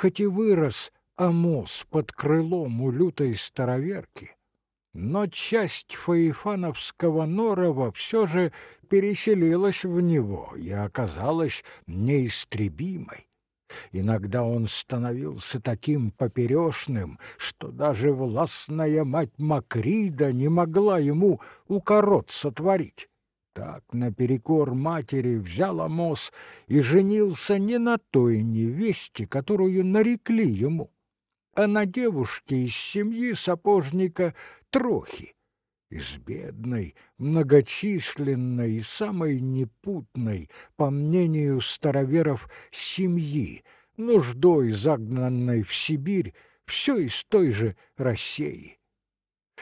хоть и вырос Амос под крылом у лютой староверки, но часть Фаифановского норова все же переселилась в него и оказалась неистребимой. Иногда он становился таким поперешным, что даже властная мать Макрида не могла ему укорот творить. Так наперекор матери взял Амос и женился не на той невесте, которую нарекли ему, а на девушке из семьи сапожника Трохи, из бедной, многочисленной и самой непутной, по мнению староверов, семьи, нуждой загнанной в Сибирь, все из той же России.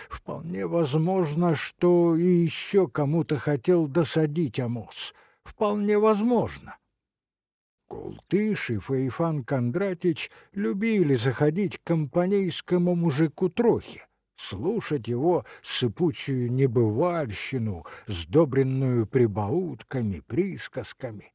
Вполне возможно, что и еще кому-то хотел досадить Амос. Вполне возможно. Култыш и Фаифан Кондратич любили заходить к компанейскому мужику Трохе слушать его сыпучую небывальщину, сдобренную прибаутками, присказками.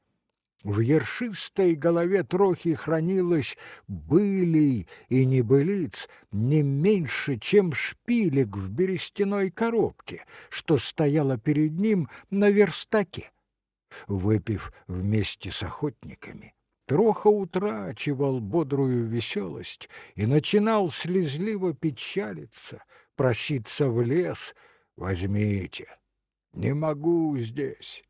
В ершистой голове трохи хранилось былей и небылиц не меньше, чем шпилек в берестяной коробке, что стояла перед ним на верстаке. Выпив вместе с охотниками, Троха утрачивал бодрую веселость и начинал слезливо печалиться, проситься в лес. «Возьмите, не могу здесь.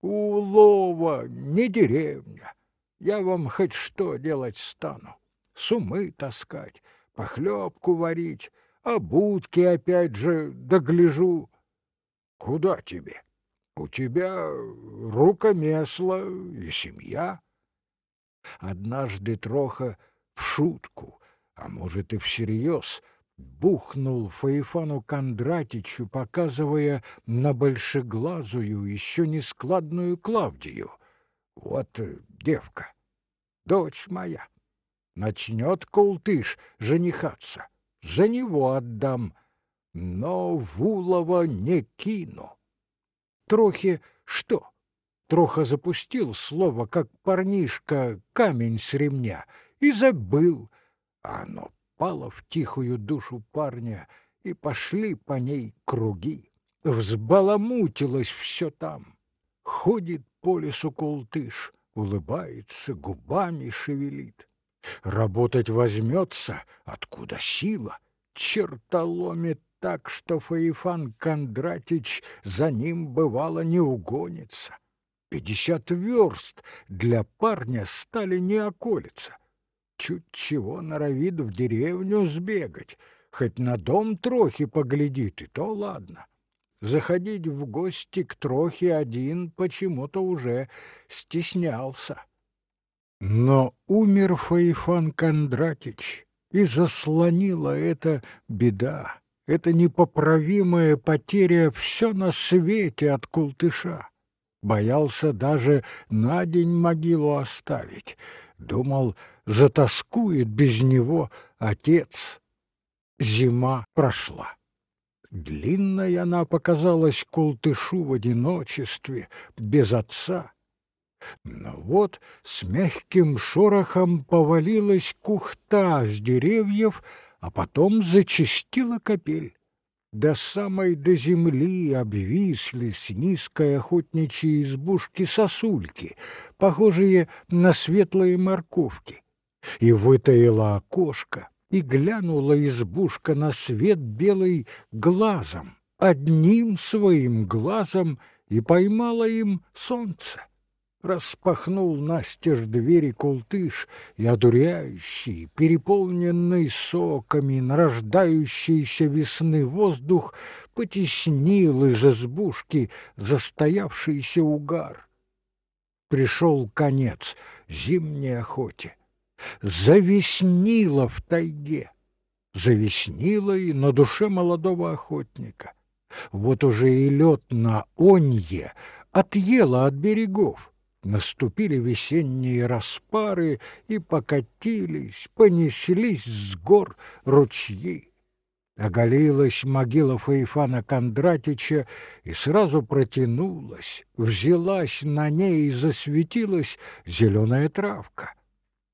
Улова, не деревня. Я вам хоть что делать стану. Сумы таскать, похлебку варить, а будки опять же догляжу. Куда тебе? У тебя рукомесло и семья». Однажды Троха в шутку, а может и всерьез, бухнул Фаифану Кондратичу, показывая на большеглазую, еще нескладную Клавдию. Вот э, девка, дочь моя, начнет Култыш женихаться, за него отдам, но Вулова не кину. Трохи что? Троха запустил слово, как парнишка камень с ремня, и забыл. А оно пало в тихую душу парня, и пошли по ней круги. Взбаламутилось все там. Ходит по лесу култыш, улыбается, губами шевелит. Работать возьмется, откуда сила, чертоломит так, что Фаифан Кондратич за ним бывало не угонится. Пятьдесят верст для парня стали не околиться. Чуть чего норовит в деревню сбегать, хоть на дом трохи поглядит, и то ладно. Заходить в гости к трохе один почему-то уже стеснялся. Но умер Фаифан Кондратич, и заслонила эта беда, эта непоправимая потеря все на свете от култыша. Боялся даже на день могилу оставить. Думал, затаскует без него отец. Зима прошла. Длинная она показалась култышу в одиночестве, без отца. Но вот с мягким шорохом повалилась кухта с деревьев, а потом зачастила капель. До самой до земли обвисли с низкой охотничьей избушки сосульки, похожие на светлые морковки. И вытаила окошко, и глянула избушка на свет белый глазом, одним своим глазом, и поймала им солнце распахнул настежь двери култыш, и одуряющий, переполненный соками, нарождающийся весны воздух потеснил из избушки застоявшийся угар. Пришел конец зимней охоте. Завеснило в тайге, завеснило и на душе молодого охотника. Вот уже и лед на Онье отъело от берегов. Наступили весенние распары и покатились, понеслись с гор ручьи. Оголилась могила Фаифана Кондратича и сразу протянулась, взялась на ней и засветилась зеленая травка.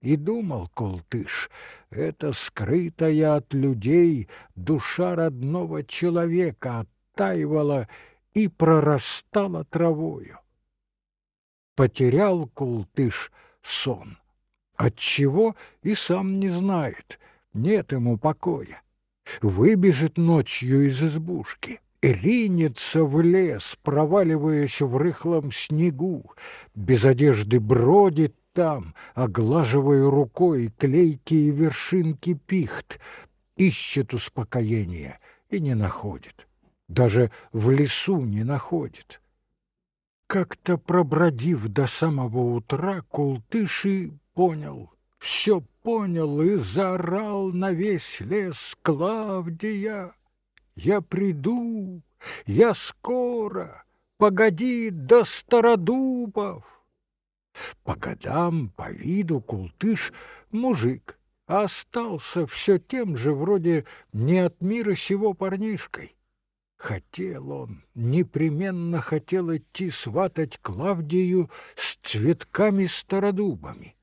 И думал Колтыш, это скрытая от людей душа родного человека оттаивала и прорастала травою. Потерял Култыш сон. Отчего и сам не знает, нет ему покоя. Выбежит ночью из избушки, ринется в лес, проваливаясь в рыхлом снегу, без одежды бродит там, оглаживая рукой клейкие вершинки пихт, ищет успокоения и не находит. Даже в лесу не находит. Как-то пробродив до самого утра, Култыши понял, все понял и заорал на весь лес «Клавдия! Я приду, я скоро, погоди до стародубов!» По годам, по виду Култыш мужик, а остался все тем же вроде не от мира сего парнишкой. Хотел он, непременно хотел идти сватать Клавдию с цветками-стародубами.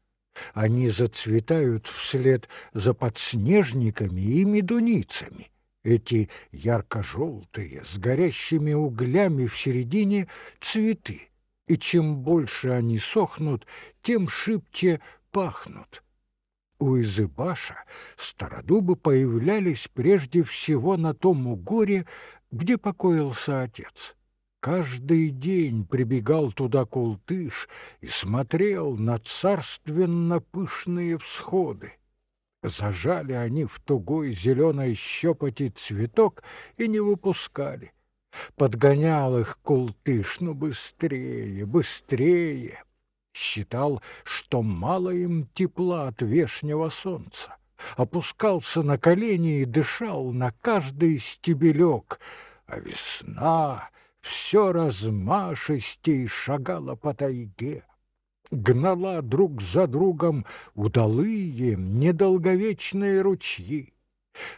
Они зацветают вслед за подснежниками и медуницами. Эти ярко-желтые, с горящими углями в середине цветы. И чем больше они сохнут, тем шибче пахнут. У Изыбаша стародубы появлялись прежде всего на том угоре, где покоился отец. Каждый день прибегал туда Култыш и смотрел на царственно пышные всходы. Зажали они в тугой зеленой щепоти цветок и не выпускали. Подгонял их Култыш, ну быстрее, быстрее. Считал, что мало им тепла от вешнего солнца. Опускался на колени и дышал на каждый стебелек, а весна все размашистей шагала по тайге, гнала друг за другом удалые, недолговечные ручьи,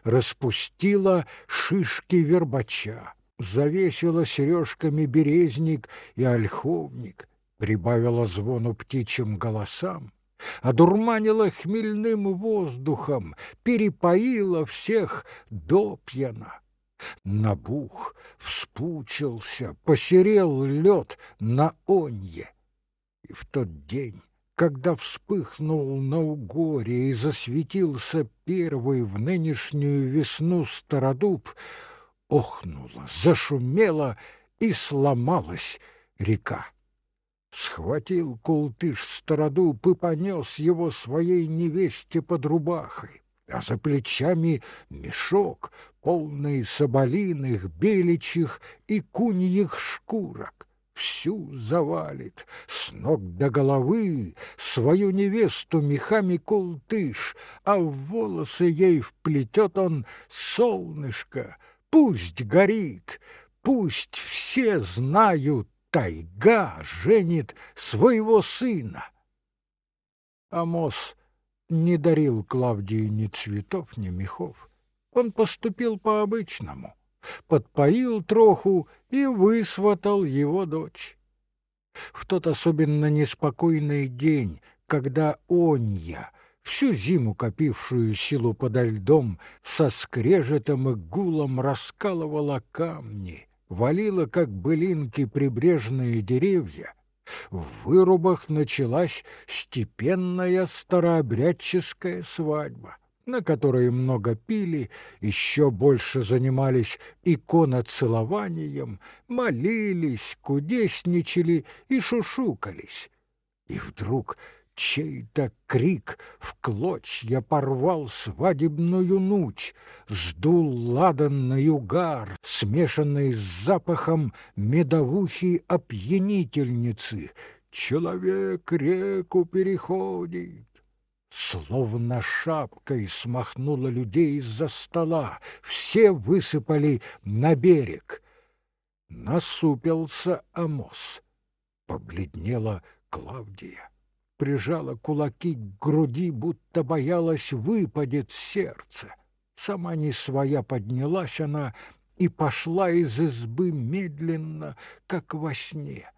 распустила шишки вербача, завесила сережками березник и ольховник, прибавила звону птичьим голосам, одурманила хмельным воздухом, перепоила всех до пьяна. Набух, вспучился, посерел лед на онье. И в тот день, когда вспыхнул на угоре и засветился первый в нынешнюю весну стародуб, охнула, зашумела и сломалась река. Схватил култыш стародуб и понес его своей невесте под рубахой а за плечами мешок, полный соболиных, беличьих и куньих шкурок. Всю завалит, с ног до головы, свою невесту мехами култыш, а в волосы ей вплетет он солнышко. Пусть горит, пусть все знают, тайга женит своего сына. Амос не дарил Клавдии ни цветов, ни мехов. Он поступил по-обычному, подпоил троху и высватал его дочь. В тот особенно неспокойный день, когда Онья, всю зиму копившую силу подо льдом, со скрежетом и гулом раскалывала камни, валила, как былинки, прибрежные деревья, в вырубах началась степенная старообрядческая свадьба, на которой много пили, еще больше занимались иконоцелованием, молились, кудесничали и шушукались. И вдруг Чей-то крик в клочья порвал свадебную нуть, Сдул ладанный угар, смешанный с запахом медовухи опьянительницы. Человек реку переходит. Словно шапкой смахнуло людей из-за стола, Все высыпали на берег. Насупился Амос. Побледнела Клавдия прижала кулаки к груди, будто боялась выпадет сердце. Сама не своя поднялась она и пошла из избы медленно, как во сне.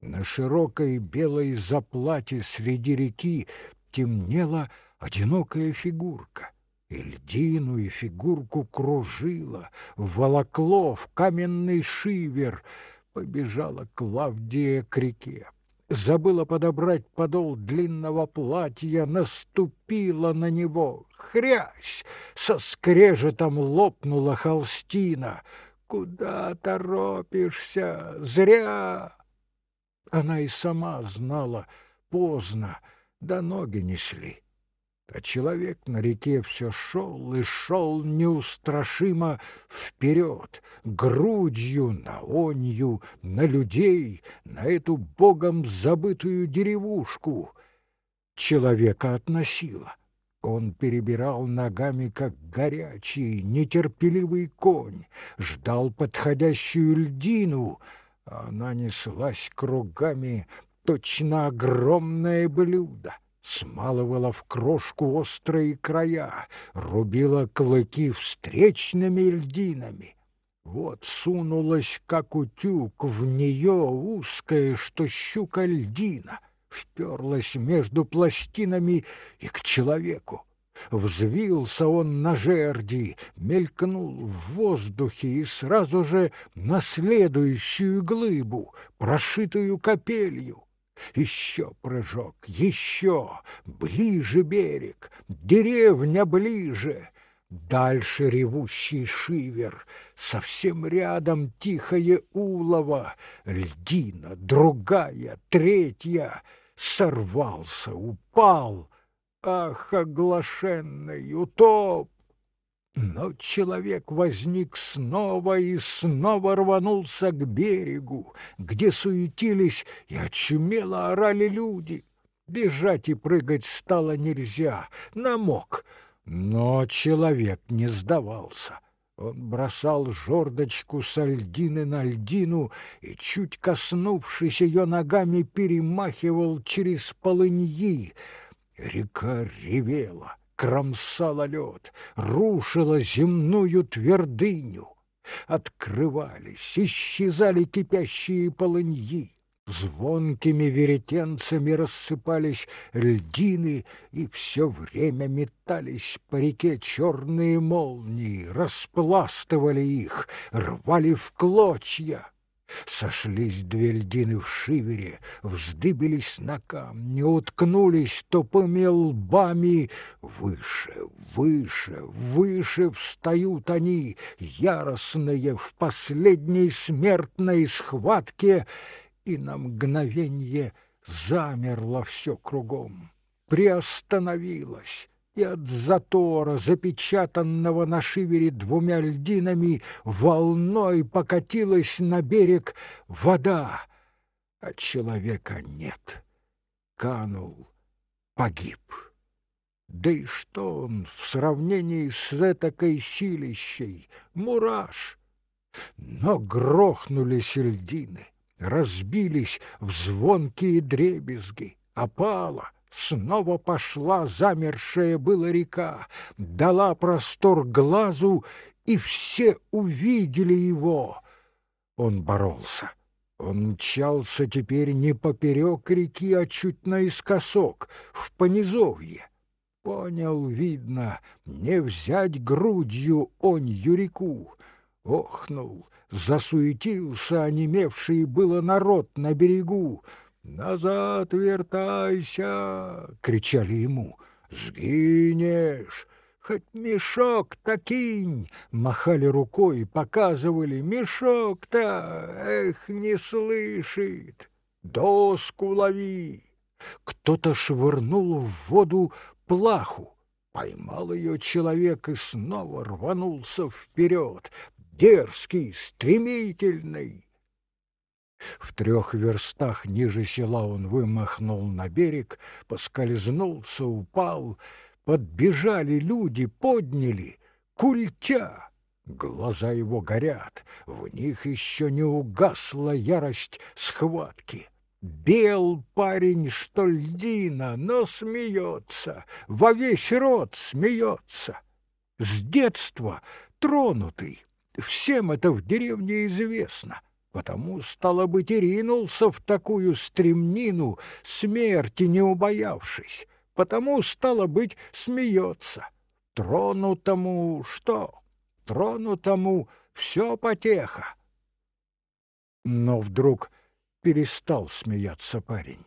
На широкой белой заплате среди реки темнела одинокая фигурка. И льдину, и фигурку кружило, волокло в каменный шивер. Побежала Клавдия к реке. Забыла подобрать подол длинного платья, наступила на него. Хрясь! Со скрежетом лопнула холстина. Куда торопишься? Зря! Она и сама знала, поздно, да ноги несли. А человек на реке все шел и шел неустрашимо вперед, грудью на онью, на людей, на эту богом забытую деревушку. Человека относило. Он перебирал ногами, как горячий, нетерпеливый конь, ждал подходящую льдину, а она неслась кругами, точно огромное блюдо смалывала в крошку острые края, рубила клыки встречными льдинами. Вот сунулась, как утюг, в нее узкая, что щука льдина, вперлась между пластинами и к человеку. Взвился он на жерди, мелькнул в воздухе и сразу же на следующую глыбу, прошитую капелью. Еще прыжок, еще, ближе берег, деревня ближе. Дальше ревущий шивер, совсем рядом тихое улово, льдина, другая, третья. Сорвался, упал. Ах, оглашенный, утоп! Но человек возник снова и снова рванулся к берегу, где суетились и очумело орали люди. Бежать и прыгать стало нельзя, намок. Но человек не сдавался. Он бросал жердочку с льдины на льдину и, чуть коснувшись ее ногами, перемахивал через полыньи. Река ревела кромсала лед, рушила земную твердыню. Открывались, исчезали кипящие полыньи, звонкими веретенцами рассыпались льдины, и все время метались по реке черные молнии, распластывали их, рвали в клочья. Сошлись две льдины в шивере, вздыбились на камне, уткнулись тупыми лбами. Выше, выше, выше встают они, яростные в последней смертной схватке, и на мгновенье замерло все кругом, приостановилось, и от затора, запечатанного на шивере двумя льдинами, волной покатилась на берег вода, а человека нет. Канул, погиб. Да и что он в сравнении с этакой силищей? Мураш! Но грохнулись льдины, разбились в звонкие дребезги, опало — Снова пошла замершая была река, дала простор глазу, и все увидели его. Он боролся. Он мчался теперь не поперек реки, а чуть наискосок, в понизовье. Понял, видно, не взять грудью онью реку. Охнул, засуетился онемевший было народ на берегу. «Назад вертайся!» — кричали ему. «Сгинешь! Хоть мешок-то кинь!» — махали рукой, показывали. «Мешок-то! Эх, не слышит! Доску лови!» Кто-то швырнул в воду плаху. Поймал ее человек и снова рванулся вперед, дерзкий, стремительный. В трех верстах ниже села он вымахнул на берег, поскользнулся, упал. Подбежали люди, подняли. Культя! Глаза его горят, в них еще не угасла ярость схватки. Бел парень, что льдина, но смеется, во весь рот смеется. С детства тронутый, всем это в деревне известно — Потому, стало быть, и ринулся в такую стремнину, смерти не убоявшись, потому, стало быть, смеется. Тронутому что? Тронутому все потеха. Но вдруг перестал смеяться парень.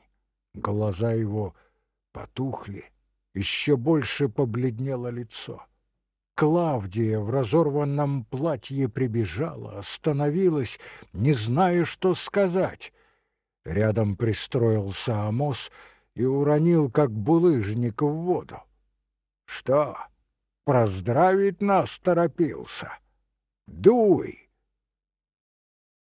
Глаза его потухли, еще больше побледнело лицо. Клавдия в разорванном платье прибежала, остановилась, не зная, что сказать. Рядом пристроился Амос и уронил, как булыжник, в воду. «Что, поздравить нас торопился? Дуй!»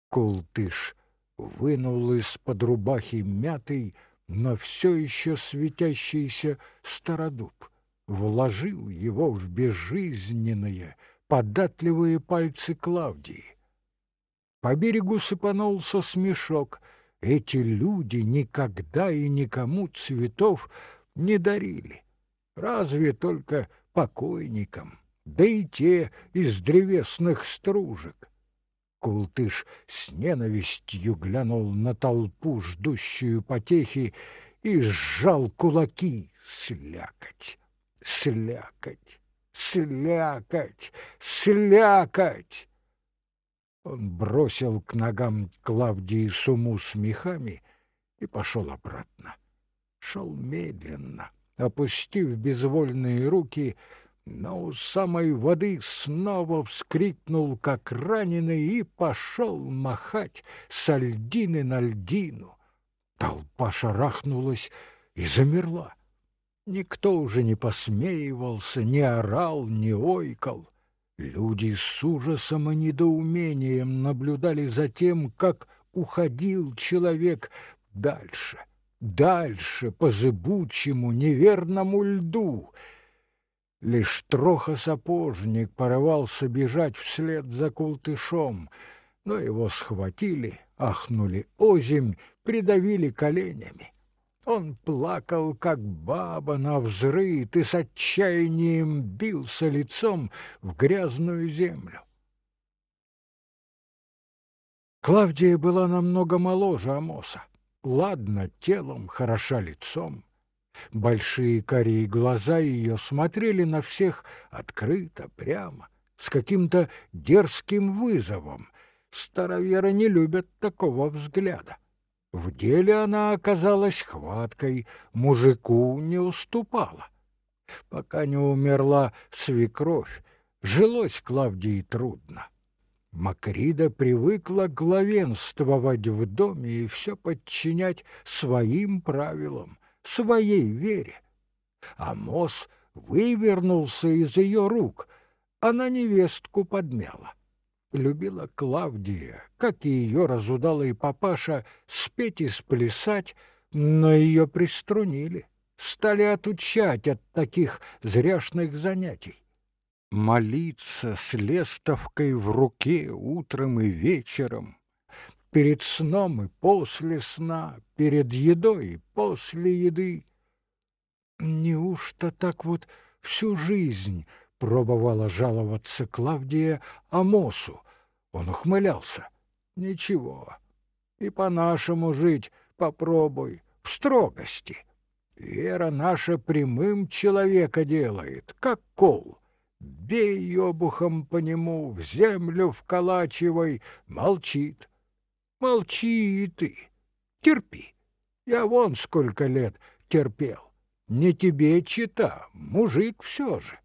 Култыш вынул из-под рубахи мятый, но все еще светящийся стародуб, вложил его в безжизненные, податливые пальцы Клавдии. По берегу сыпанулся смешок. Эти люди никогда и никому цветов не дарили. Разве только покойникам, да и те из древесных стружек. Култыш с ненавистью глянул на толпу, ждущую потехи, и сжал кулаки. Слякоть, слякоть, слякоть, слякоть! Он бросил к ногам Клавдии суму с мехами и пошел обратно. Шел медленно, опустив безвольные руки — но у самой воды снова вскрикнул, как раненый, и пошел махать с льдины на льдину. Толпа шарахнулась и замерла. Никто уже не посмеивался, не орал, не ойкал. Люди с ужасом и недоумением наблюдали за тем, как уходил человек дальше, дальше по зыбучему неверному льду — Лишь троха-сапожник порывался бежать вслед за култышом, но его схватили, ахнули озимь, придавили коленями. Он плакал, как баба на взрыт, и с отчаянием бился лицом в грязную землю. Клавдия была намного моложе Амоса. Ладно телом, хороша лицом. Большие карие глаза ее смотрели на всех открыто, прямо, с каким-то дерзким вызовом. Староверы не любят такого взгляда. В деле она оказалась хваткой, мужику не уступала. Пока не умерла свекровь, жилось Клавдии трудно. Макрида привыкла главенствовать в доме и все подчинять своим правилам своей вере. Амос вывернулся из ее рук, она невестку подмяла. Любила Клавдия, как и ее разудалый папаша, спеть и сплясать, но ее приструнили, стали отучать от таких зряшных занятий. Молиться с лестовкой в руке утром и вечером, перед сном и после сна, перед едой и после еды. Неужто так вот всю жизнь пробовала жаловаться Клавдия Амосу? Он ухмылялся. Ничего, и по-нашему жить попробуй, в строгости. Вера наша прямым человека делает, как кол. Бей обухом по нему, в землю вколачивай, молчит. Молчи и ты, терпи. Я вон сколько лет терпел. Не тебе чита, мужик все же.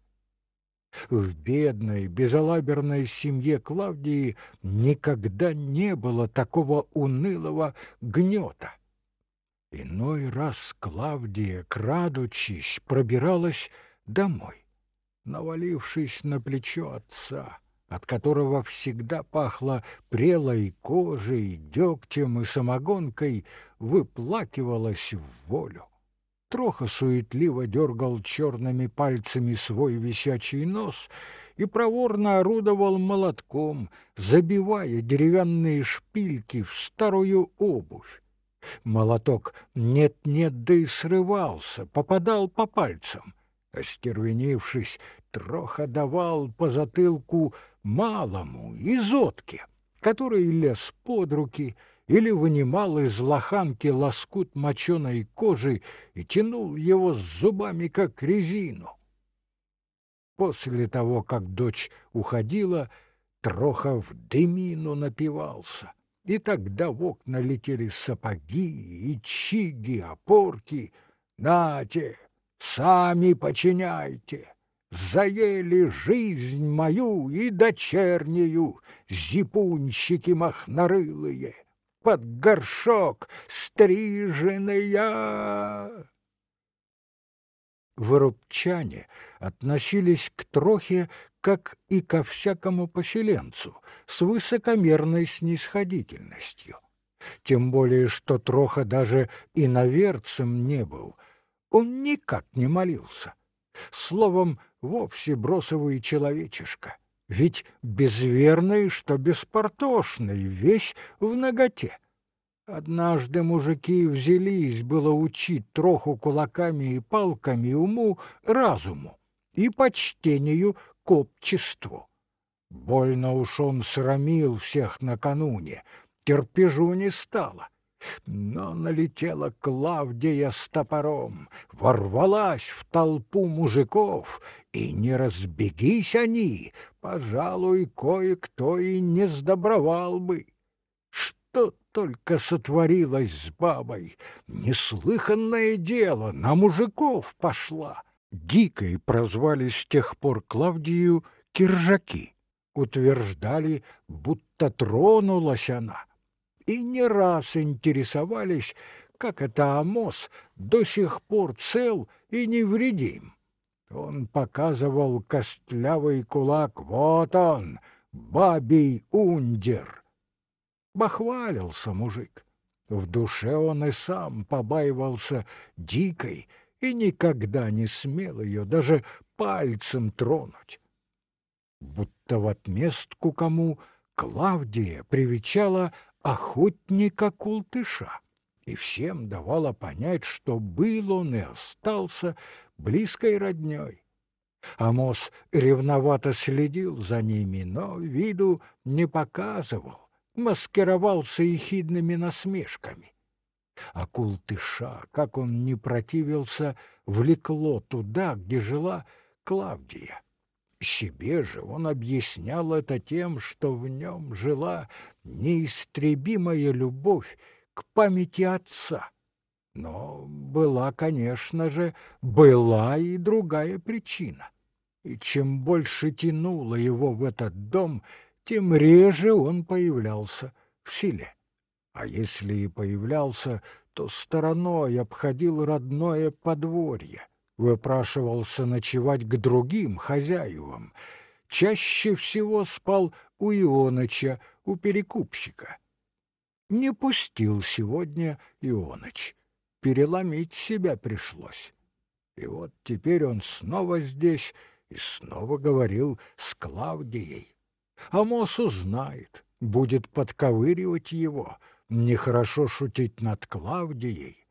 В бедной, безалаберной семье Клавдии никогда не было такого унылого гнета. Иной раз Клавдия, крадучись, пробиралась домой, навалившись на плечо отца от которого всегда пахло прелой кожей, дегтем и самогонкой, выплакивалась в волю. Троха суетливо дергал черными пальцами свой висячий нос и проворно орудовал молотком, забивая деревянные шпильки в старую обувь. Молоток нет-нет, да и срывался, попадал по пальцам. Остервенившись, Троха давал по затылку малому, изотке, который лез под руки или вынимал из лоханки лоскут моченой кожи и тянул его с зубами, как резину. После того, как дочь уходила, Трохов дымину напивался, и тогда в окна летели сапоги и чиги, опорки. «Нате, сами починяйте!» Заели жизнь мою и дочернюю, Зипунщики махнорылые, Под горшок стриженная. Воробчане относились к Трохе как и ко всякому поселенцу, с высокомерной снисходительностью. Тем более, что Троха даже иноверцем не был. Он никак не молился. Словом, вовсе бросовый человечишка. Ведь безверный, что беспортошный, весь в ноготе. Однажды мужики взялись было учить троху кулаками и палками уму, разуму и почтению к обществу. Больно уж он срамил всех накануне, терпежу не стало. Но налетела Клавдия с топором, ворвалась в толпу мужиков, и не разбегись они, пожалуй, кое-кто и не сдобровал бы. Что только сотворилось с бабой, неслыханное дело, на мужиков пошла. Дикой прозвали с тех пор Клавдию киржаки, утверждали, будто тронулась она и не раз интересовались, как это Амос до сих пор цел и невредим. Он показывал костлявый кулак, вот он, бабий ундер. Бахвалился мужик. В душе он и сам побаивался дикой и никогда не смел ее даже пальцем тронуть. Будто в отместку кому Клавдия привечала охотника Култыша и всем давала понять, что был он и остался близкой роднёй. Амос ревновато следил за ними, но виду не показывал, маскировался ехидными насмешками. А Култыша, как он не противился, влекло туда, где жила Клавдия. Себе же он объяснял это тем, что в нем жила неистребимая любовь к памяти отца. Но была, конечно же, была и другая причина. И чем больше тянуло его в этот дом, тем реже он появлялся в селе. А если и появлялся, то стороной обходил родное подворье выпрашивался ночевать к другим хозяевам. Чаще всего спал у Ионыча, у перекупщика. Не пустил сегодня Ионыч. Переломить себя пришлось. И вот теперь он снова здесь и снова говорил с Клавдией. Амос узнает, будет подковыривать его, нехорошо шутить над Клавдией.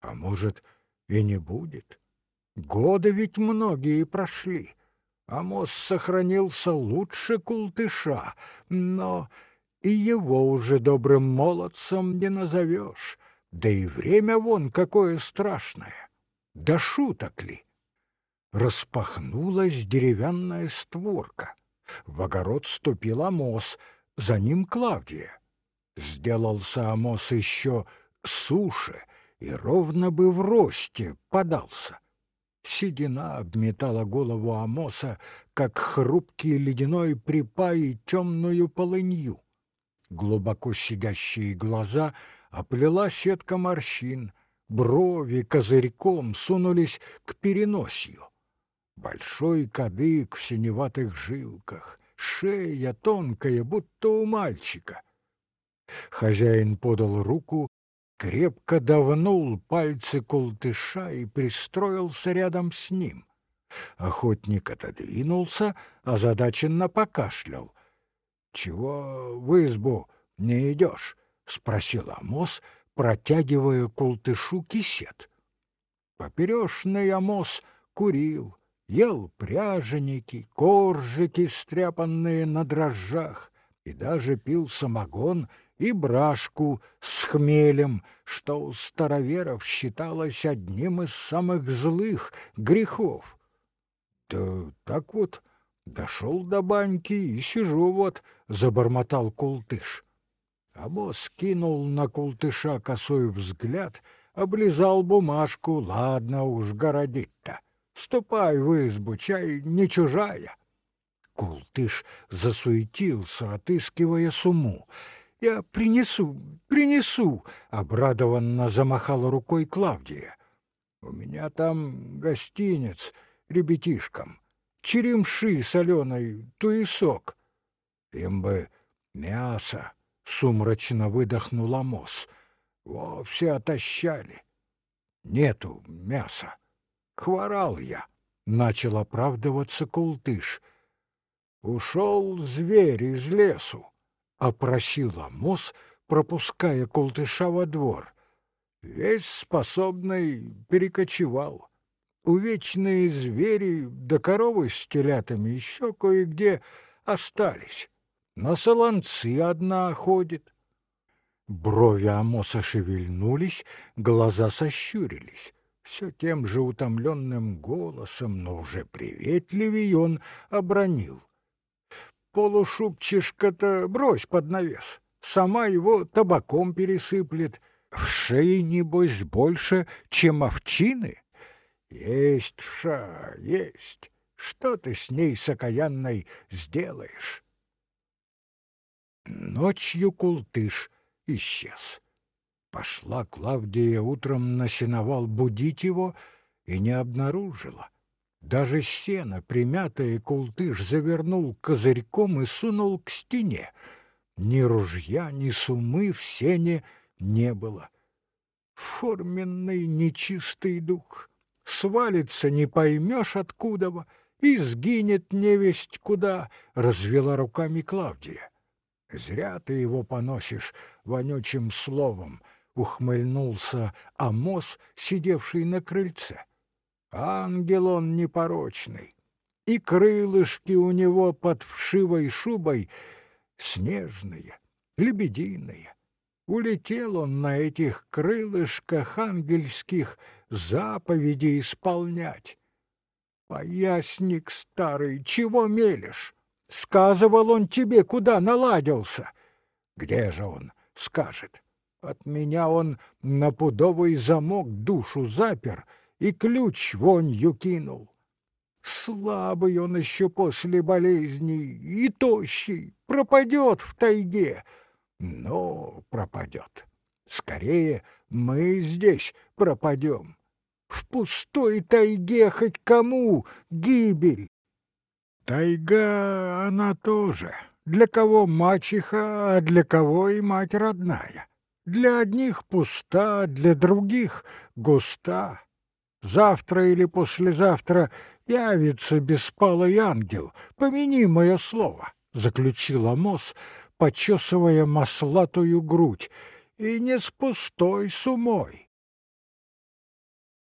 А может, и не будет. Годы ведь многие прошли. Амос сохранился лучше култыша, но и его уже добрым молодцем не назовешь. Да и время вон какое страшное. Да шуток ли? Распахнулась деревянная створка. В огород ступил Амос, за ним Клавдия. Сделался Амос еще суше и ровно бы в росте подался. Седина обметала голову Амоса, как хрупкий ледяной припай темную полынью. Глубоко сидящие глаза оплела сетка морщин, брови козырьком сунулись к переносью. Большой кадык в синеватых жилках, шея тонкая, будто у мальчика. Хозяин подал руку, крепко давнул пальцы култыша и пристроился рядом с ним. Охотник отодвинулся, озадаченно покашлял. — Чего в избу не идешь? — спросил Амос, протягивая култышу кисет. Поперешный Амос курил, ел пряженики, коржики, стряпанные на дрожжах, и даже пил самогон и брашку с хмелем, что у староверов считалось одним из самых злых грехов. Да так вот, дошел до баньки и сижу вот, — забормотал култыш. Абос кинул на култыша косой взгляд, облизал бумажку, ладно уж городить-то. Ступай в избу, чай не чужая. Култыш засуетился, отыскивая сумму. «Я принесу, принесу!» — обрадованно замахала рукой Клавдия. «У меня там гостинец ребятишкам, черемши соленой, туесок. Им бы мясо!» — сумрачно выдохнул Амос. «Вовсе отощали. Нету мяса. Хворал я!» — начал оправдываться Култыш — Ушел зверь из лесу, опросил Амос, пропуская Колтыша во двор. Весь способный перекочевал. Увечные звери да коровы с телятами еще кое-где остались. На солонцы одна ходит. Брови Амоса шевельнулись, глаза сощурились. Все тем же утомленным голосом, но уже приветливее он обронил полушубчишка-то брось под навес. Сама его табаком пересыплет. В шее, небось, больше, чем овчины. Есть вша, есть. Что ты с ней, с окаянной, сделаешь? Ночью култыш исчез. Пошла Клавдия утром на сеновал будить его и не обнаружила. Даже сено, примятое култыш, завернул козырьком и сунул к стене. Ни ружья, ни сумы в сене не было. Форменный нечистый дух. Свалится, не поймешь откуда, и сгинет невесть куда, — развела руками Клавдия. Зря ты его поносишь вонючим словом, — ухмыльнулся Амос, сидевший на крыльце. Ангел он непорочный, и крылышки у него под вшивой шубой снежные, лебединые. Улетел он на этих крылышках ангельских заповеди исполнять. Поясник старый, чего мелешь? Сказывал он тебе, куда наладился. Где же он, скажет? От меня он на пудовый замок душу запер — и ключ вонью кинул. Слабый он еще после болезни и тощий, пропадет в тайге. Но пропадет. Скорее мы здесь пропадем. В пустой тайге хоть кому гибель. Тайга она тоже. Для кого мачеха, а для кого и мать родная. Для одних пуста, для других густа. Завтра или послезавтра явится беспалый ангел, помяни мое слово, — заключил Амос, почесывая маслатую грудь, — и не с пустой сумой.